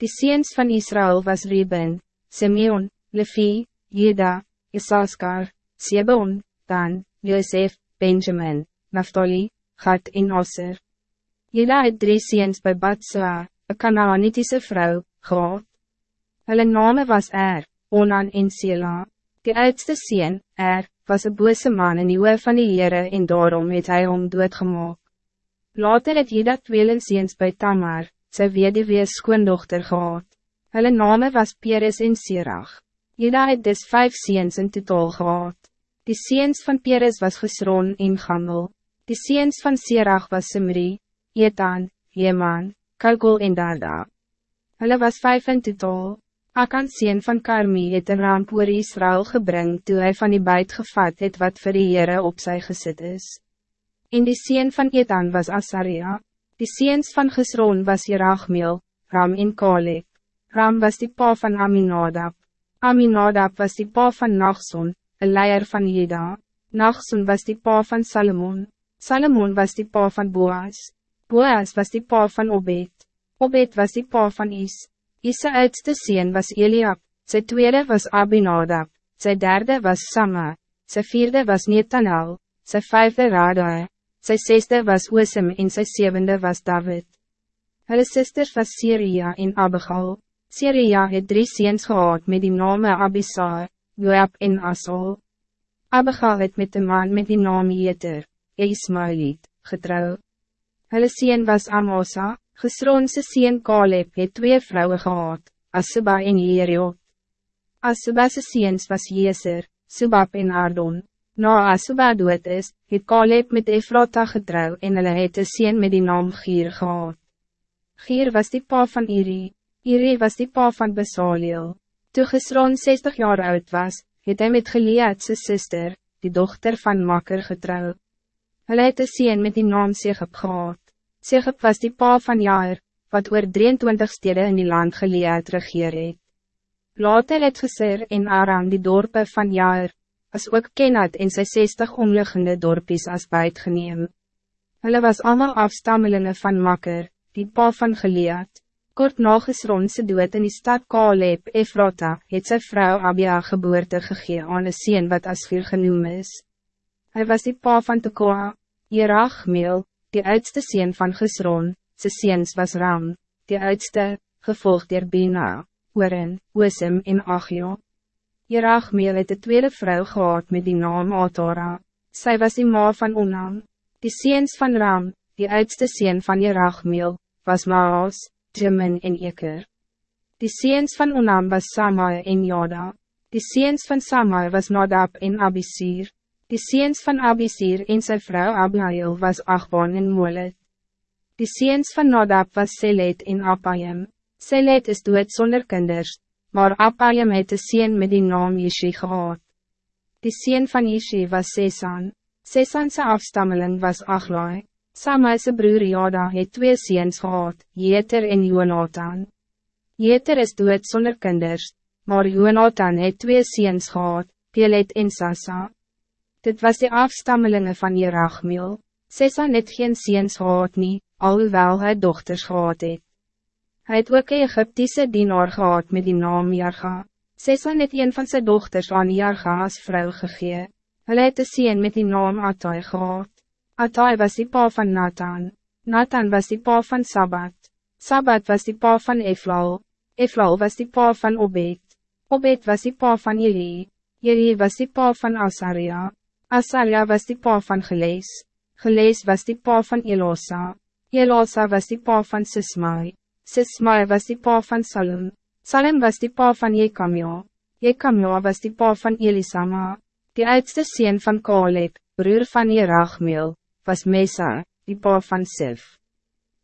Die seens van Israël was Reuben, Simeon, Levi, Juda, Isaskar, Sebon, Dan, Joseph, Benjamin, Naphtali, Gad en Aser. Juda het drie seens by Batsua, een Canaanitische vrouw, gehad. Hulle name was Er, Onan en Sela. Die oudste seen, Er, was een bose man in die oor van die Heere en daarom het hy hom doodgemaak. Later het Juda tweelingseens by Tamar, sy weduwee skoondochter gehad. Hulle name was Peres en Sirach. Juda het dus vijf seens in totaal gehad. Die seens van Peres was Gesron en Gamel. Die seens van Sirach was Simri, Etan, Heman, Kalkol en Darda. Hulle was vijf in totaal. Akan seen van Karmi het een ramp oor Israel gebring toe hy van die buit gevat het wat vir die Heere op sy gesit is. En die seen van Etan was Asaria. Die seens van Gesron was Jerachmeel, Ram en Kalek. Ram was die pa van Aminadab. Aminadab was die pa van Nachson, een leier van Jeda. Nachson was die pa van Salomon. Salomon was die pa van Boaz. Boaz was die pa van Obed. Obed was die pa van Is. Is' oudste sien was Eliab, sy tweede was Abinadab, sy derde was Sama, sy vierde was Netanel, sy vijfde Radai, sy zesde was Oosem en sy zevende was David. Hulle sisters was Syria en Abigail. Syria het drie seens gehad met die name Abisar, Joab en Asol. Abigail het met de man met die naam Jeter, Ismailiet, getrouw. Hulle seen was Amosa, gesronse seen Kaleb het twee vrouwen gehad, Asuba en Jeriot. Asuba's seens was Jeser, Subab en Ardon. Na Asuba dood is, het Kaleb met Efrata getrouw en hulle het een seen met die naam Gier gehad. Gier was die pa van Iri. Iri was die pa van Besaliel. Toe Gesron 60 jaar oud was, het hy met Gilead sy sister, die dochter van Makker getrouw. Hulle het een sien met die naam Segep gehad. Segep was die pa van Jaar, wat oor 23 steden in die land Gilead regeer het. Later het Geser en Aram die dorpe van Jaar, as ook Kenat en sy 60 omliggende dorpies as buit geneem. Hulle was allemaal afstammelingen van Makker, die pa van Gilead. Kort na Gesronse dood in die stad Kaleb, Efrata, het sy vrou Abia geboorte gegee aan een sien wat Asfir genoem is. Hij was die pa van Tekoa, Jerachmeel, die oudste sien van Gesron, sy seens was Ram, die oudste, gevolgd der Bina, Oren, Oosem en Achio. Jerachmeel het de tweede vrouw gehad met die naam Atora, sy was die ma van Onam, die seens van Ram, die oudste sien van Jerachmeel, was Maas, Jimin en Eker. Die seens van Onam was Samai en Joda. Die seens van Samai was Nadab en Abisir. Die seens van Abisir en zijn vrouw Abihail was Achbon en Molet. Die seens van Nadab was Selet en Apayim. Selet is dood zonder kinders, maar Apayim het een seen met die naam Yeshi gehad. Die seen van Yeshi was Sesan. Sesan's afstammeling was Achlai. Samai's broer Jada het twee seens gehad, Jeter en Jonathan. Jeter is dood zonder kinders, maar Jonathan het twee seens gehad, Pelet en Sasa. Dit was de afstammelingen van Jerachmiel. Sesan het geen seens gehad nie, alhoewel hy dochters gehad het. Hy het ook een Egyptische dienaar gehad met die naam Jarga. Sesan het een van zijn dochters aan Jarga als vrouw gegee. Hy het een seen met die naam Atai gehad. Atai was die pa van Nathan. Nathan was die pa van Sabbat. Sabbat was die pa van Eflal. Eflal was die pa van Obed. Obed was die pa van Jeri. Jeri was die pa van Asaria. Asaria was die pa van Gelees. Gelees was die pa van Elosa. Elosa was die pa van Sismai. Sismai was die pa van Salem. Salem was die pa van Jekamio. Jekamio was die pa van Elisama. Die oudste sien van Kaleb, broer van Jerachmeel, was Mesa, die pa van Sif.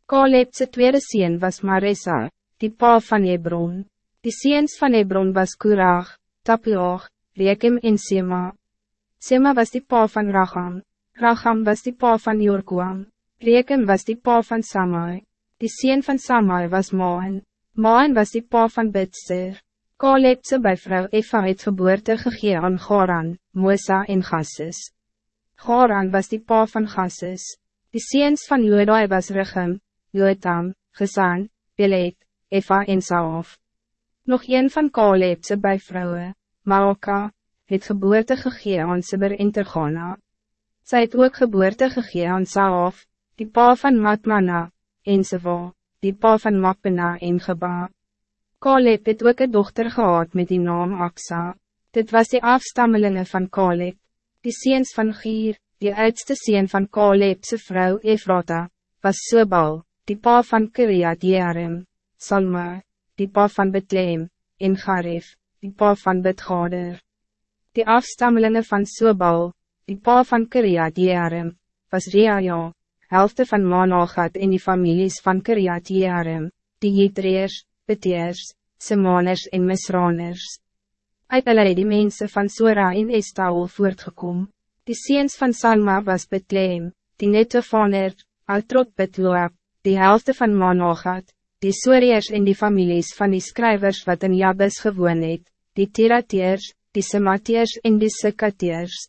Kalebse tweede sien was Maresa, die pa van Hebron. Die seens van Hebron was Kurag, Tapioog, Rekem en Sema. Sema was die pa van Racham. Racham was die pa van Jorkwam. Rekem was die pa van Samai. Die sien van Samai was Maan. Maan was die pa van Bitster. Kalebse by vrou Eva het geboorte gegee aan Goran, Mosa en Gassis. Goran was die pa van Gassis. Die seens van Jodai was Rechem, Jotam, Gesan, Belet, Eva en Saaf. Nog een van Kalebse bijvrouwen, Maoka, het geboorte gegee aan Sibir en Tergana. Sy het ook geboorte gegee aan Saaf, die pa van Matmana, en Sewa, die pa van Mapena en Geba. Kaleb het ook een dochter gehad met die naam Aksa. Dit was die afstammelingen van Kaleb, die seens van Gier, die oudste seen van Kalebse vrouw Efrata, was Sobal, die pa van Kiriat Jearim, Salma, die pa van Betleem, en Garif, die pa van Betgader. Die afstammelingen van Sobal, die pa van Kiriat Jearim, was Reaja, helft van Managat en die families van Kiriat Jearim, die Jitreers, Beteers, Semaners en Misraners. Uit hulle het die mense van Sora en Estaol voortgekom. Die seens van Salma was Betleem, die Nettofaner, Altrot Betloab, die helft van Managat, die Soreers en die families van die schrijvers wat in Jabes gewoon het, die Tirateers, die Semateers en die Sikateers.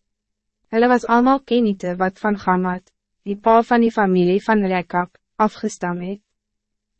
Hulle was allemaal kenite wat van Gamad, die pa van die familie van Rekab, afgestam het.